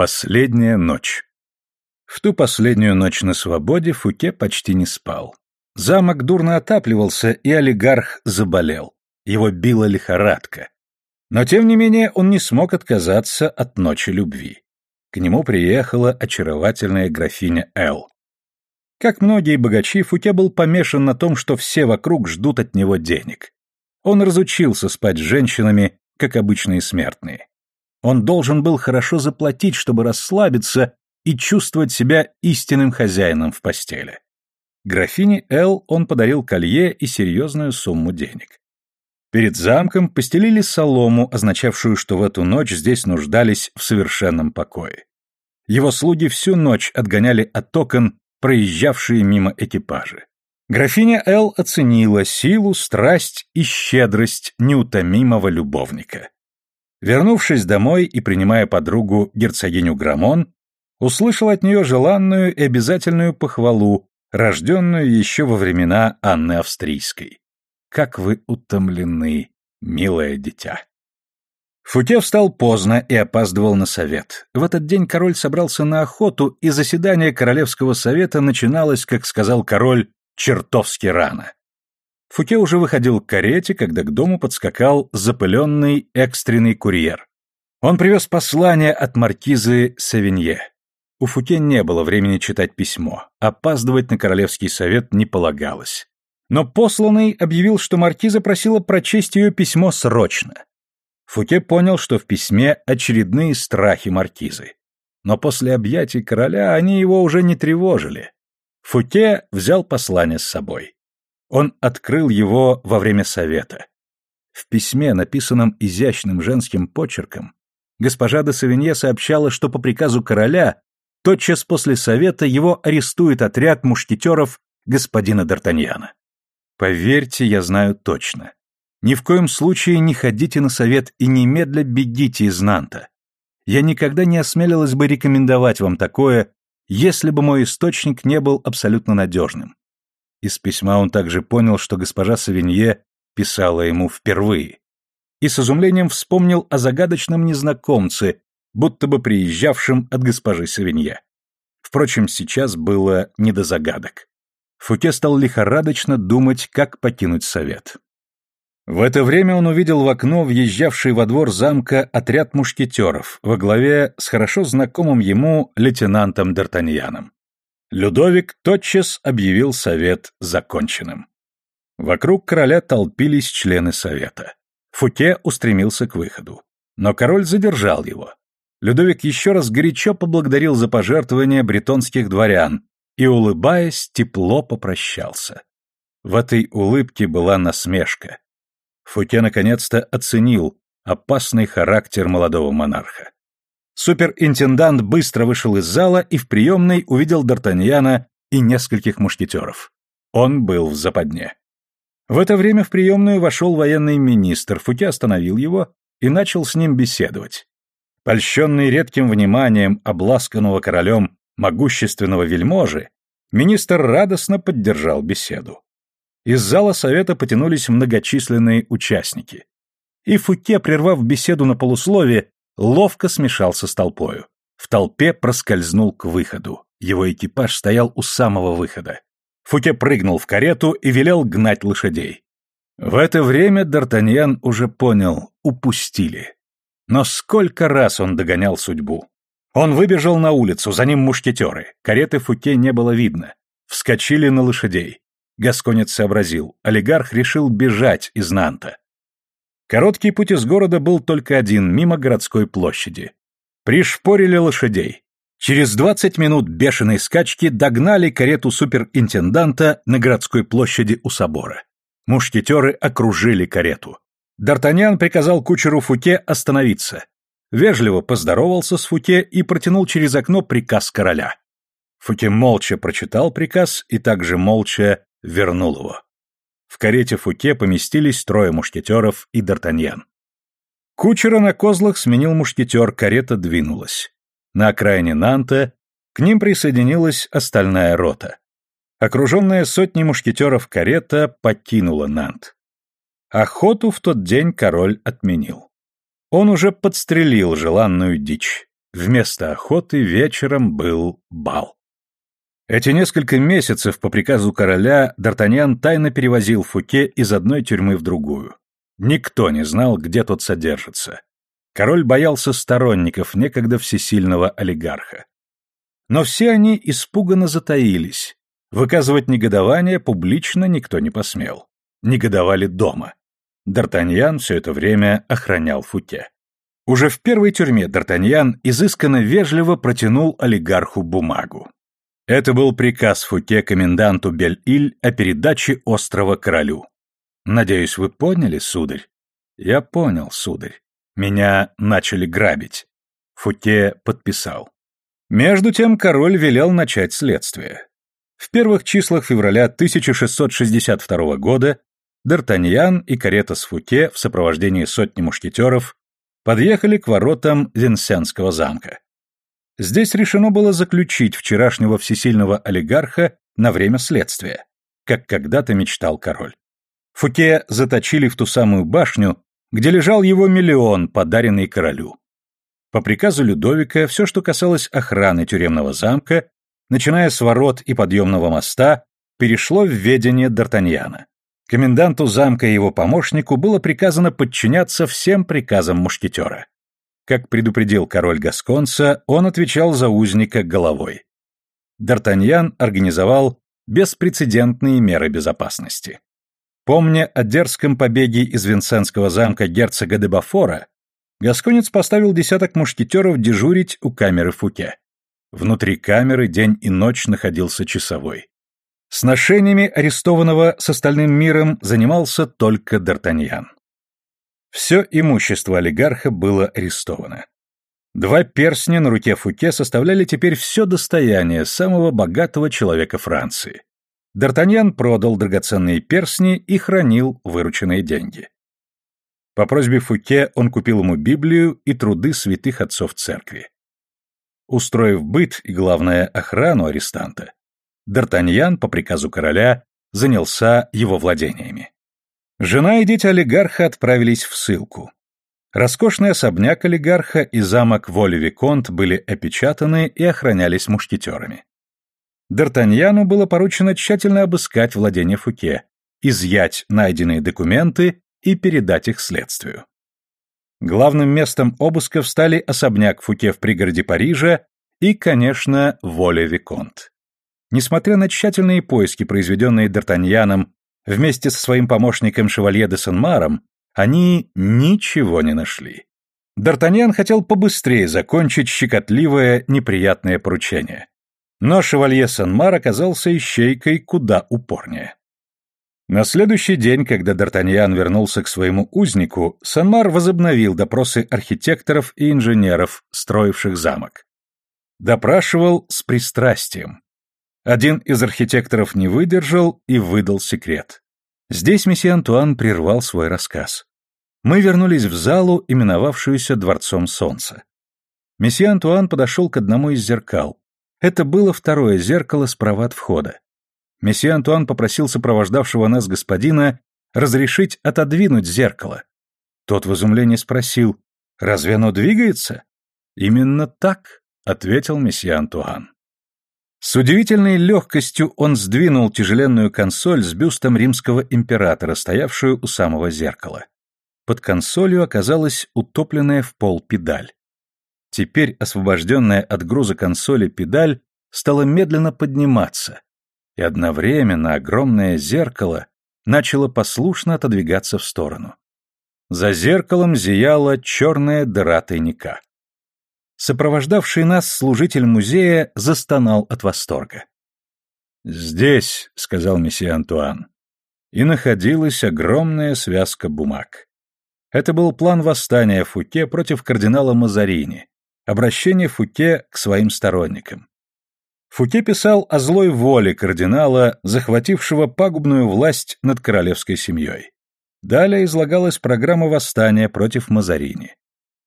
Последняя ночь. В ту последнюю ночь на свободе Фуке почти не спал. Замок дурно отапливался, и олигарх заболел. Его била лихорадка. Но тем не менее он не смог отказаться от ночи любви. К нему приехала очаровательная графиня Эл. Как многие богачи, Фуке был помешан на том, что все вокруг ждут от него денег. Он разучился спать с женщинами, как обычные смертные. Он должен был хорошо заплатить, чтобы расслабиться и чувствовать себя истинным хозяином в постели. Графине Эл он подарил колье и серьезную сумму денег. Перед замком постелили солому, означавшую, что в эту ночь здесь нуждались в совершенном покое. Его слуги всю ночь отгоняли от окон проезжавшие мимо экипажи. Графиня Эл оценила силу, страсть и щедрость неутомимого любовника. Вернувшись домой и принимая подругу герцогиню Грамон, услышал от нее желанную и обязательную похвалу, рожденную еще во времена Анны Австрийской. «Как вы утомлены, милое дитя!» Фуке встал поздно и опаздывал на совет. В этот день король собрался на охоту, и заседание Королевского совета начиналось, как сказал король, чертовски рано. Фуке уже выходил к карете, когда к дому подскакал запыленный экстренный курьер. Он привез послание от маркизы Савинье. У Фуке не было времени читать письмо, опаздывать на королевский совет не полагалось. Но посланный объявил, что маркиза просила прочесть ее письмо срочно. Фуке понял, что в письме очередные страхи маркизы. Но после объятий короля они его уже не тревожили. Фуке взял послание с собой. Он открыл его во время совета. В письме, написанном изящным женским почерком, госпожа де Савинье сообщала, что по приказу короля тотчас после совета его арестует отряд мушкетеров господина Д'Артаньяна. Поверьте, я знаю точно. Ни в коем случае не ходите на совет и немедля бегите из Нанта. Я никогда не осмелилась бы рекомендовать вам такое, если бы мой источник не был абсолютно надежным. Из письма он также понял, что госпожа Савинье писала ему впервые. И с изумлением вспомнил о загадочном незнакомце, будто бы приезжавшем от госпожи Савинье. Впрочем, сейчас было не до загадок. Фуке стал лихорадочно думать, как покинуть совет. В это время он увидел в окно въезжавший во двор замка отряд мушкетеров во главе с хорошо знакомым ему лейтенантом Д'Артаньяном. Людовик тотчас объявил совет законченным. Вокруг короля толпились члены совета. Фуке устремился к выходу. Но король задержал его. Людовик еще раз горячо поблагодарил за пожертвования бретонских дворян и, улыбаясь, тепло попрощался. В этой улыбке была насмешка. Фуке наконец-то оценил опасный характер молодого монарха. Суперинтендант быстро вышел из зала и в приемной увидел Д'Артаньяна и нескольких мушкетеров. Он был в западне. В это время в приемную вошел военный министр, Фуке остановил его и начал с ним беседовать. Польщенный редким вниманием обласканного королем могущественного вельможи, министр радостно поддержал беседу. Из зала совета потянулись многочисленные участники. И Фуке, прервав беседу на полуслове, ловко смешался с толпою. В толпе проскользнул к выходу. Его экипаж стоял у самого выхода. Фуке прыгнул в карету и велел гнать лошадей. В это время Д'Артаньян уже понял — упустили. Но сколько раз он догонял судьбу. Он выбежал на улицу, за ним мушкетеры. Кареты Фуке не было видно. Вскочили на лошадей. Гасконец сообразил. Олигарх решил бежать из Нанта. Короткий путь из города был только один, мимо городской площади. Пришпорили лошадей. Через двадцать минут бешеной скачки догнали карету суперинтенданта на городской площади у собора. Мушкетеры окружили карету. Д'Артаньян приказал кучеру Фуке остановиться. Вежливо поздоровался с Фуке и протянул через окно приказ короля. Фуке молча прочитал приказ и также молча вернул его. В карете Фуке поместились трое мушкетеров и Д'Артаньян. Кучера на козлах сменил мушкетер, карета двинулась. На окраине Нанта к ним присоединилась остальная рота. Окруженная сотней мушкетеров карета покинула Нант. Охоту в тот день король отменил. Он уже подстрелил желанную дичь. Вместо охоты вечером был бал. Эти несколько месяцев по приказу короля Д'Артаньян тайно перевозил Фуке из одной тюрьмы в другую. Никто не знал, где тот содержится. Король боялся сторонников некогда всесильного олигарха. Но все они испуганно затаились. Выказывать негодование публично никто не посмел. Негодовали дома. Д'Артаньян все это время охранял Фуке. Уже в первой тюрьме Д'Артаньян изысканно вежливо протянул олигарху бумагу. Это был приказ Фуке коменданту Бель-Иль о передаче острова королю. Надеюсь, вы поняли, сударь? Я понял, сударь. Меня начали грабить. Фуке подписал. Между тем король велел начать следствие. В первых числах февраля 1662 года Д'Артаньян и карета с Фуке в сопровождении сотни мушкетеров подъехали к воротам Винсенского замка. Здесь решено было заключить вчерашнего всесильного олигарха на время следствия, как когда-то мечтал король. Фуке заточили в ту самую башню, где лежал его миллион, подаренный королю. По приказу Людовика все, что касалось охраны тюремного замка, начиная с ворот и подъемного моста, перешло в ведение Д'Артаньяна. Коменданту замка и его помощнику было приказано подчиняться всем приказам мушкетера. Как предупредил король Гасконца, он отвечал за узника головой. Д'Артаньян организовал беспрецедентные меры безопасности. Помня о дерзком побеге из Винсентского замка герцога де Бафора, Гасконец поставил десяток мушкетеров дежурить у камеры Фуке. Внутри камеры день и ночь находился часовой. Сношениями арестованного с остальным миром занимался только Д'Артаньян. Все имущество олигарха было арестовано. Два перстня на руке Фуке составляли теперь все достояние самого богатого человека Франции. Д'Артаньян продал драгоценные перстни и хранил вырученные деньги. По просьбе Фуке он купил ему Библию и труды святых отцов церкви. Устроив быт и, главное, охрану арестанта, Д'Артаньян по приказу короля занялся его владениями. Жена и дети олигарха отправились в ссылку. Роскошный особняк олигарха и замок Воли-Виконт были опечатаны и охранялись мушкетерами. Д'Артаньяну было поручено тщательно обыскать владение Фуке, изъять найденные документы и передать их следствию. Главным местом обысков стали особняк Фуке в пригороде Парижа и, конечно, Воля-Виконт. Несмотря на тщательные поиски, произведенные Д'Артаньяном вместе со своим помощником Шевалье де Сен-Маром, они ничего не нашли. Д'Артаньян хотел побыстрее закончить щекотливое, неприятное поручение. Но Шевалье Сен-Мар оказался ищейкой куда упорнее. На следующий день, когда Д'Артаньян вернулся к своему узнику, Сен-Мар возобновил допросы архитекторов и инженеров, строивших замок. Допрашивал с пристрастием. Один из архитекторов не выдержал и выдал секрет. Здесь месье Антуан прервал свой рассказ. Мы вернулись в залу, именовавшуюся Дворцом Солнца. Месье Антуан подошел к одному из зеркал. Это было второе зеркало справа от входа. Месье Антуан попросил сопровождавшего нас господина разрешить отодвинуть зеркало. Тот в изумлении спросил, «Разве оно двигается?» «Именно так», — ответил месье Антуан. С удивительной легкостью он сдвинул тяжеленную консоль с бюстом римского императора, стоявшую у самого зеркала. Под консолью оказалась утопленная в пол педаль. Теперь освобожденная от груза консоли педаль стала медленно подниматься, и одновременно огромное зеркало начало послушно отодвигаться в сторону. За зеркалом зияла черная дыра тайника. Сопровождавший нас служитель музея застонал от восторга. «Здесь», — сказал месье Антуан, — и находилась огромная связка бумаг. Это был план восстания Фуке против кардинала Мазарини, обращение Фуке к своим сторонникам. Фуке писал о злой воле кардинала, захватившего пагубную власть над королевской семьей. Далее излагалась программа восстания против Мазарини.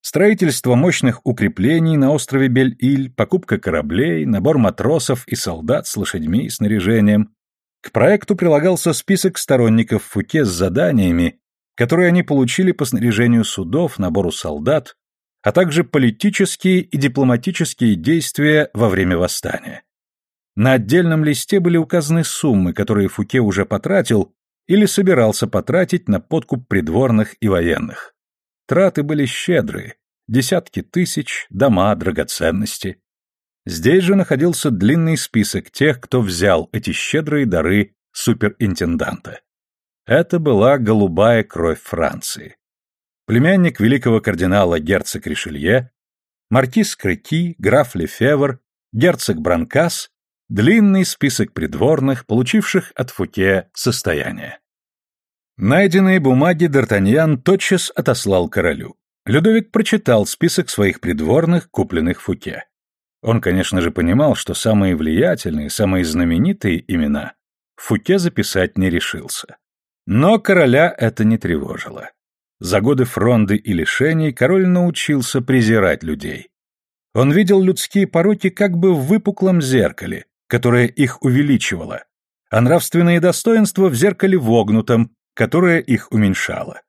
Строительство мощных укреплений на острове Бель-Иль, покупка кораблей, набор матросов и солдат с лошадьми и снаряжением. К проекту прилагался список сторонников Фуке с заданиями, которые они получили по снаряжению судов, набору солдат, а также политические и дипломатические действия во время восстания. На отдельном листе были указаны суммы, которые Фуке уже потратил или собирался потратить на подкуп придворных и военных. Траты были щедрые, десятки тысяч, дома, драгоценности. Здесь же находился длинный список тех, кто взял эти щедрые дары суперинтенданта. Это была голубая кровь Франции. Племянник великого кардинала герцог Ришелье, маркиз Креки, граф Лефевр, герцог Бранкас длинный список придворных, получивших от Фуке состояние. Найденные бумаги Д'Артаньян тотчас отослал королю. Людовик прочитал список своих придворных, купленных Фуке. Он, конечно же, понимал, что самые влиятельные, самые знаменитые имена Фуке записать не решился. Но короля это не тревожило. За годы фронды и лишений король научился презирать людей. Он видел людские пороки как бы в выпуклом зеркале, которое их увеличивало, а нравственные достоинства в зеркале вогнутом, которое их уменьшало.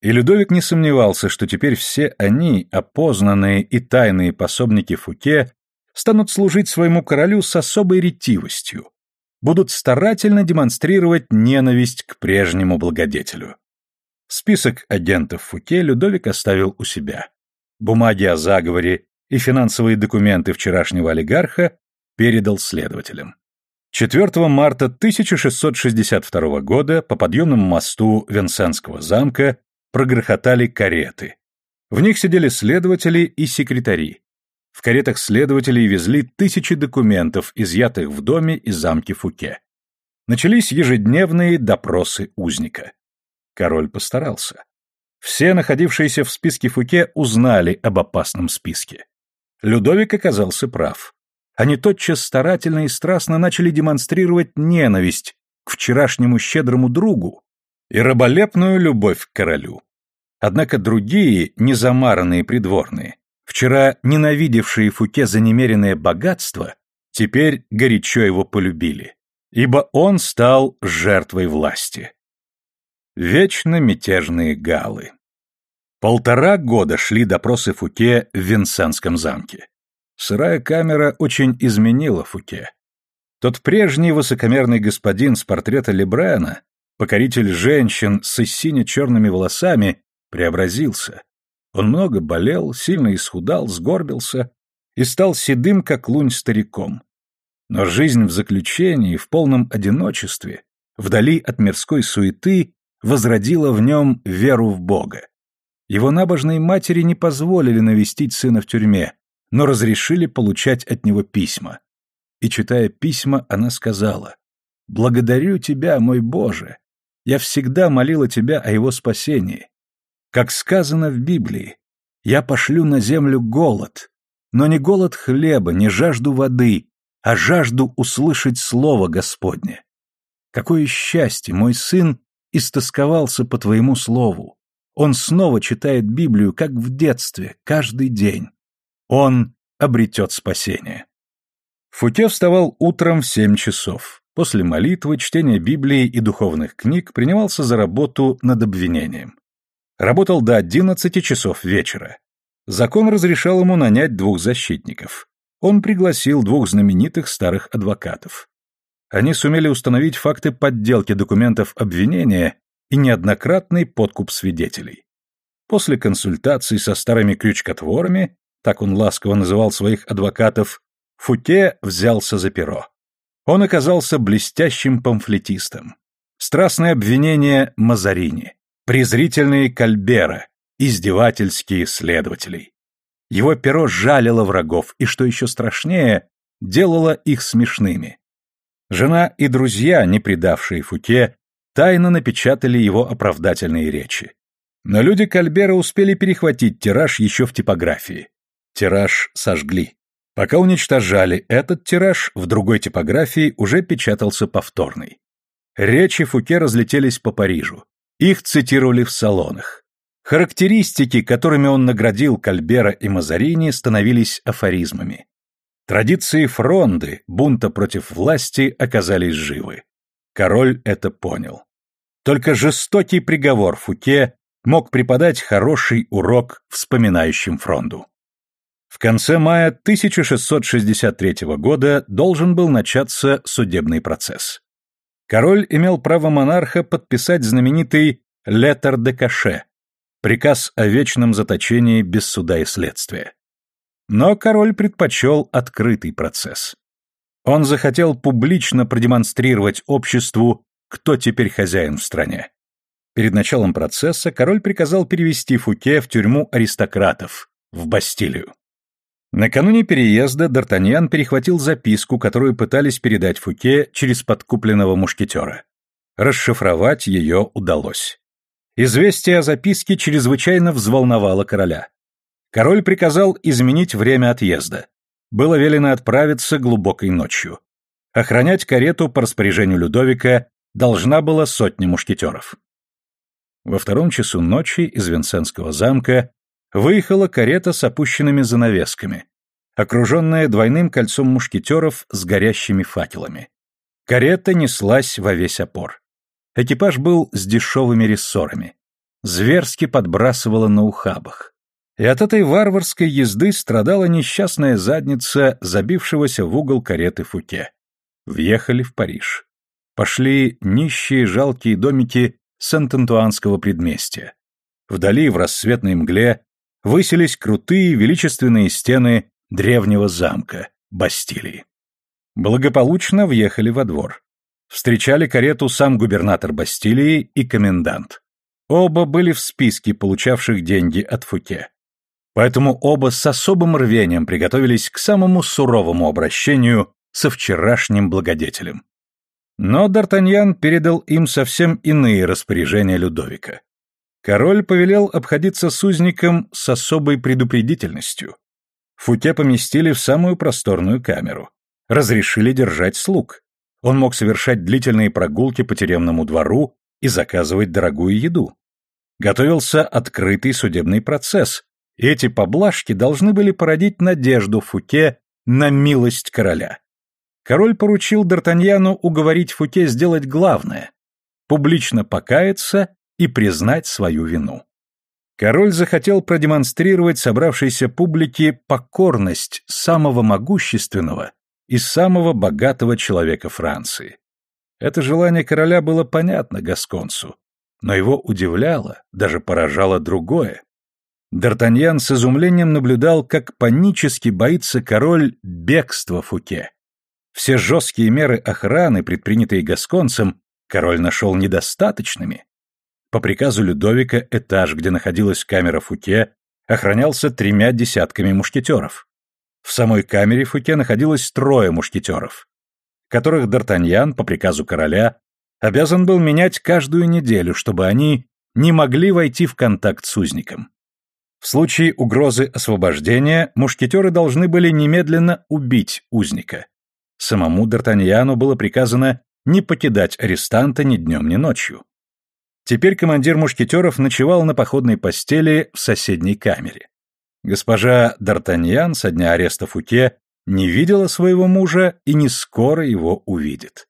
И Людовик не сомневался, что теперь все они, опознанные и тайные пособники Фуке, станут служить своему королю с особой ретивостью, будут старательно демонстрировать ненависть к прежнему благодетелю. Список агентов Фуке Людовик оставил у себя. Бумаги о заговоре и финансовые документы вчерашнего олигарха передал следователям. 4 марта 1662 года по подъемному мосту Венсенского замка прогрохотали кареты. В них сидели следователи и секретари. В каретах следователей везли тысячи документов, изъятых в доме и замке Фуке. Начались ежедневные допросы узника. Король постарался. Все находившиеся в списке Фуке узнали об опасном списке. Людовик оказался прав они тотчас старательно и страстно начали демонстрировать ненависть к вчерашнему щедрому другу и раболепную любовь к королю. Однако другие, незамаранные придворные, вчера ненавидевшие Фуке за немеренное богатство, теперь горячо его полюбили, ибо он стал жертвой власти. Вечно мятежные галы. Полтора года шли допросы Фуке в Винсенском замке. Сырая камера очень изменила Фуке. Тот прежний высокомерный господин с портрета Лебрена, покоритель женщин с сине-черными волосами, преобразился. Он много болел, сильно исхудал, сгорбился и стал седым, как лунь, стариком. Но жизнь в заключении, в полном одиночестве, вдали от мирской суеты, возродила в нем веру в Бога. Его набожной матери не позволили навестить сына в тюрьме, но разрешили получать от него письма. И, читая письма, она сказала, «Благодарю тебя, мой Боже! Я всегда молила тебя о его спасении. Как сказано в Библии, я пошлю на землю голод, но не голод хлеба, не жажду воды, а жажду услышать слово Господне. Какое счастье, мой сын истосковался по твоему слову. Он снова читает Библию, как в детстве, каждый день. Он обретет спасение. Футе вставал утром в семь часов. После молитвы, чтения Библии и духовных книг принимался за работу над обвинением. Работал до одиннадцати часов вечера. Закон разрешал ему нанять двух защитников. Он пригласил двух знаменитых старых адвокатов. Они сумели установить факты подделки документов обвинения и неоднократный подкуп свидетелей. После консультаций со старыми крючкотворами так он ласково называл своих адвокатов, Футе взялся за перо. Он оказался блестящим памфлетистом. Страстные обвинения Мазарини, презрительные Кальбера, издевательские следователей. Его перо жалило врагов и, что еще страшнее, делало их смешными. Жена и друзья, не предавшие Фуке, тайно напечатали его оправдательные речи. Но люди Кальбера успели перехватить тираж еще в типографии. Тираж сожгли. Пока уничтожали этот тираж, в другой типографии уже печатался повторный. Речи Фуке разлетелись по Парижу. Их цитировали в салонах. Характеристики, которыми он наградил Кальбера и Мазарини, становились афоризмами. Традиции фронды, бунта против власти, оказались живы. Король это понял. Только жестокий приговор Фуке мог преподать хороший урок вспоминающим фронду. В конце мая 1663 года должен был начаться судебный процесс. Король имел право монарха подписать знаменитый «Летер де Каше» — приказ о вечном заточении без суда и следствия. Но король предпочел открытый процесс. Он захотел публично продемонстрировать обществу, кто теперь хозяин в стране. Перед началом процесса король приказал перевести Фуке в тюрьму аристократов, в Бастилию. Накануне переезда Д'Артаньян перехватил записку, которую пытались передать Фуке через подкупленного мушкетера. Расшифровать ее удалось. Известие о записке чрезвычайно взволновало короля. Король приказал изменить время отъезда. Было велено отправиться глубокой ночью. Охранять карету по распоряжению Людовика должна была сотня мушкетеров. Во втором часу ночи из Винсентского замка выехала карета с опущенными занавесками, окруженная двойным кольцом мушкетеров с горящими факелами. Карета неслась во весь опор. Экипаж был с дешевыми рессорами. Зверски подбрасывала на ухабах. И от этой варварской езды страдала несчастная задница забившегося в угол кареты Фуке. Въехали в Париж. Пошли нищие жалкие домики Сент-Антуанского предместья. Вдали, в рассветной мгле, высились крутые величественные стены древнего замка, Бастилии. Благополучно въехали во двор. Встречали карету сам губернатор Бастилии и комендант. Оба были в списке получавших деньги от Фуке. Поэтому оба с особым рвением приготовились к самому суровому обращению со вчерашним благодетелем. Но Д'Артаньян передал им совсем иные распоряжения Людовика. Король повелел обходиться с узником с особой предупредительностью. Футе поместили в самую просторную камеру. Разрешили держать слуг. Он мог совершать длительные прогулки по тюремному двору и заказывать дорогую еду. Готовился открытый судебный процесс, эти поблажки должны были породить надежду Фуке на милость короля. Король поручил Д'Артаньяну уговорить Фуке сделать главное — публично покаяться и признать свою вину. Король захотел продемонстрировать собравшейся публике покорность самого могущественного и самого богатого человека Франции. Это желание короля было понятно Гасконцу, но его удивляло, даже поражало другое. Д'Артаньян с изумлением наблюдал, как панически боится король бегства Фуке. Все жесткие меры охраны, предпринятые Гасконцем, король нашел недостаточными. По приказу Людовика этаж, где находилась камера Фуке, охранялся тремя десятками мушкетеров. В самой камере Фуке находилось трое мушкетеров, которых Д'Артаньян, по приказу короля, обязан был менять каждую неделю, чтобы они не могли войти в контакт с узником. В случае угрозы освобождения мушкетеры должны были немедленно убить узника. Самому Д'Артаньяну было приказано не покидать арестанта ни днем, ни ночью. Теперь командир мушкетеров ночевал на походной постели в соседней камере. Госпожа Д'Артаньян со дня ареста Фуке не видела своего мужа и не скоро его увидит.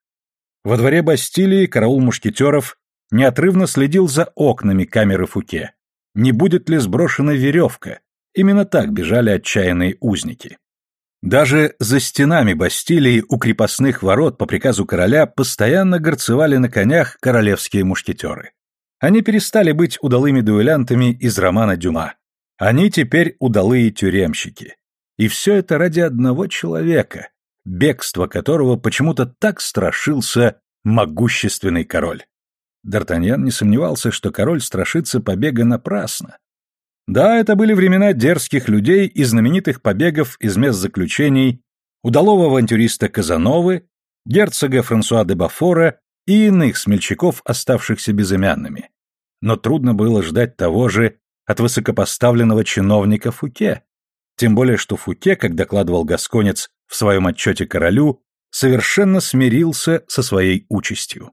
Во дворе Бастилии караул мушкетеров неотрывно следил за окнами камеры Фуке, не будет ли сброшена веревка. Именно так бежали отчаянные узники. Даже за стенами Бастилии у крепостных ворот по приказу короля постоянно горцевали на конях королевские мушкетеры. Они перестали быть удалыми дуэлянтами из романа Дюма. Они теперь удалые тюремщики. И все это ради одного человека, бегство которого почему-то так страшился могущественный король. Д'Артаньян не сомневался, что король страшится побега напрасно. Да, это были времена дерзких людей и знаменитых побегов из мест заключений удалого авантюриста Казановы, герцога Франсуа де Бафора и иных смельчаков, оставшихся безымянными. Но трудно было ждать того же от высокопоставленного чиновника Фуке. Тем более, что Фуке, как докладывал Гасконец в своем отчете королю, совершенно смирился со своей участью.